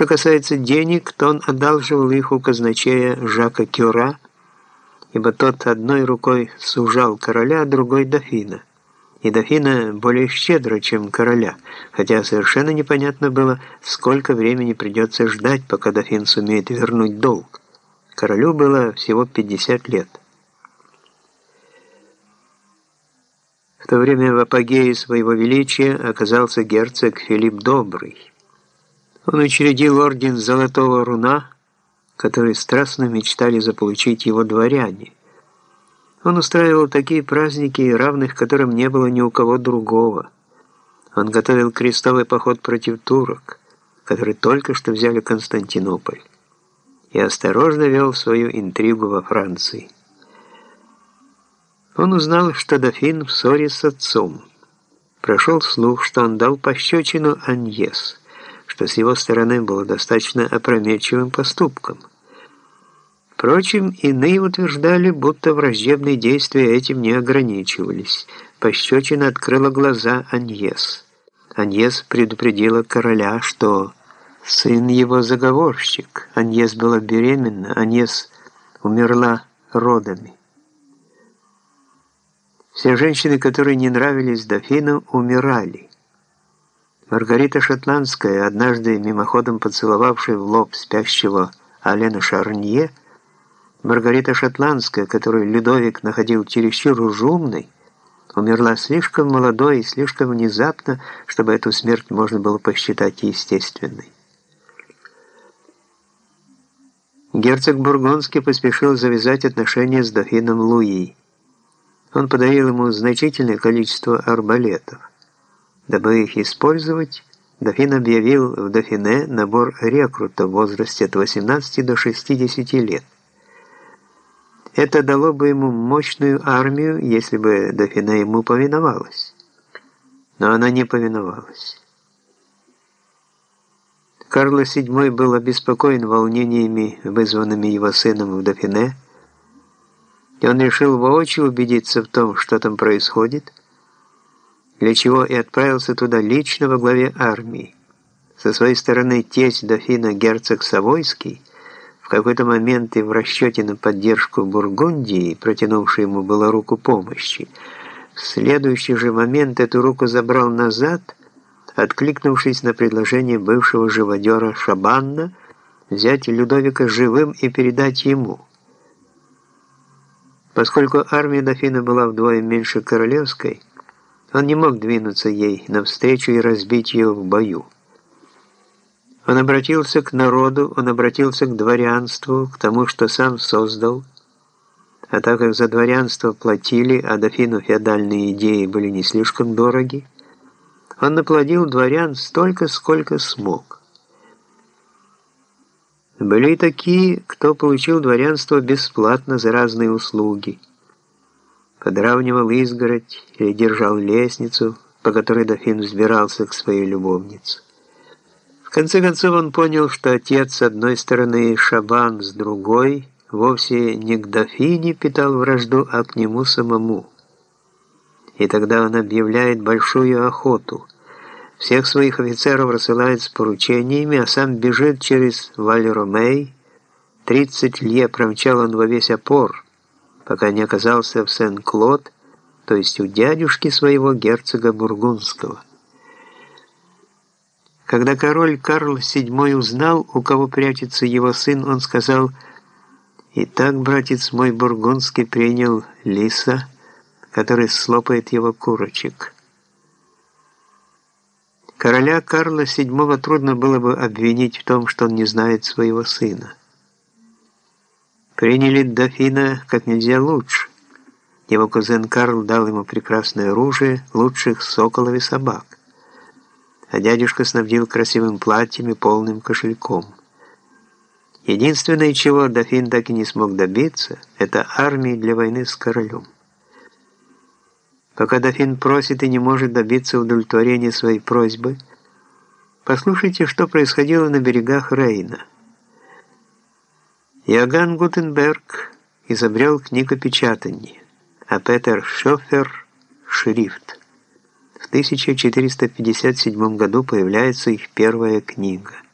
Что касается денег, то он одалживал их у казначея Жака Кюра, ибо тот одной рукой сужал короля, а другой дофина. И дофина более щедро, чем короля, хотя совершенно непонятно было, сколько времени придется ждать, пока дофин сумеет вернуть долг. Королю было всего 50 лет. В то время в апогее своего величия оказался герцог Филипп Добрый. Он учредил орден Золотого Руна, который страстно мечтали заполучить его дворяне. Он устраивал такие праздники, равных которым не было ни у кого другого. Он готовил крестовый поход против турок, которые только что взяли Константинополь, и осторожно вел свою интригу во Франции. Он узнал, что дофин в ссоре с отцом. Прошел слух, что он дал пощечину Аньес, что с его стороны было достаточно опрометчивым поступком – Впрочем, иные утверждали, будто враждебные действия этим не ограничивались. Пощечина открыла глаза Аньес. Аньес предупредила короля, что сын его заговорщик. Аньес была беременна, Аньес умерла родами. Все женщины, которые не нравились дофину, умирали. Маргарита Шотландская, однажды мимоходом поцеловавшая в лоб спящего Алена Шарнье, Маргарита Шотландская, которую Людовик находил чересчур ужумной, умерла слишком молодой и слишком внезапно, чтобы эту смерть можно было посчитать естественной. Герцог Бургонский поспешил завязать отношения с дофином Луи. Он подарил ему значительное количество арбалетов. Дабы их использовать, дофин объявил в Дофине набор рекрутов в возрасте от 18 до 60 лет. Это дало бы ему мощную армию, если бы Дофина ему повиновалась. Но она не повиновалась. Карло VII был обеспокоен волнениями, вызванными его сыном в Дофине, и он решил воочию убедиться в том, что там происходит, для чего и отправился туда лично во главе армии. Со своей стороны тесть дофина герцог Савойский какой-то момент и в расчете на поддержку Бургундии, протянувшей ему было руку помощи, в следующий же момент эту руку забрал назад, откликнувшись на предложение бывшего живодера Шабанна взять Людовика живым и передать ему. Поскольку армия дофина была вдвое меньше королевской, он не мог двинуться ей навстречу и разбить ее в бою. Он обратился к народу, он обратился к дворянству, к тому, что сам создал. А так как за дворянство платили, а дофину феодальные идеи были не слишком дороги, он наплодил дворян столько, сколько смог. Были и такие, кто получил дворянство бесплатно за разные услуги. Подравнивал изгородь или держал лестницу, по которой дофин взбирался к своей любовнице. В конце концов он понял, что отец с одной стороны и Шабан с другой вовсе не к дофине питал вражду, а к нему самому. И тогда он объявляет большую охоту. Всех своих офицеров рассылает с поручениями, а сам бежит через Валь-Ромей. Тридцать лье промчал он во весь опор, пока не оказался в Сен-Клод, то есть у дядюшки своего герцога Бургундского. Когда король Карл VII узнал, у кого прячется его сын, он сказал, «Итак, братец мой бургундский принял лиса, который слопает его курочек». Короля Карла VII трудно было бы обвинить в том, что он не знает своего сына. Приняли дофина как нельзя лучше. Его кузен Карл дал ему прекрасное оружие, лучших соколов и собак а дядюшка снабдил красивым платьем и полным кошельком. Единственное, чего дофин так и не смог добиться, это армии для войны с королем. Пока дофин просит и не может добиться удовлетворения своей просьбы, послушайте, что происходило на берегах Рейна. Иоганн Гутенберг изобрел книгопечатание, а Петер Шофер – шрифт. 1457 году появляется их первая книга –